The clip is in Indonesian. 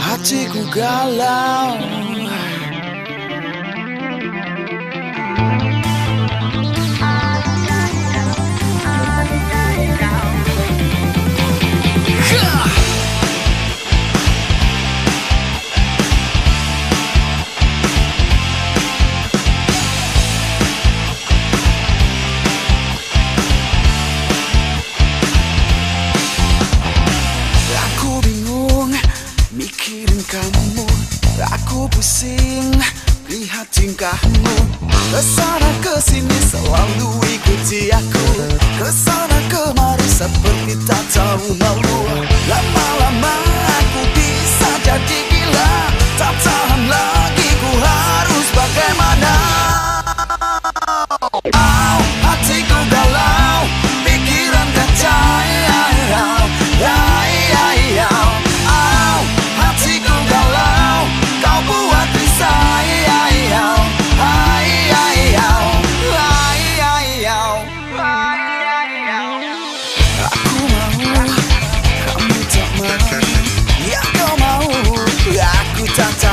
Hatiku galau Aku pusing lihat tingkahmu. Ke sana ke sini selalu ikuti aku. Ke sana kemari seperti tak tahu malu Sometimes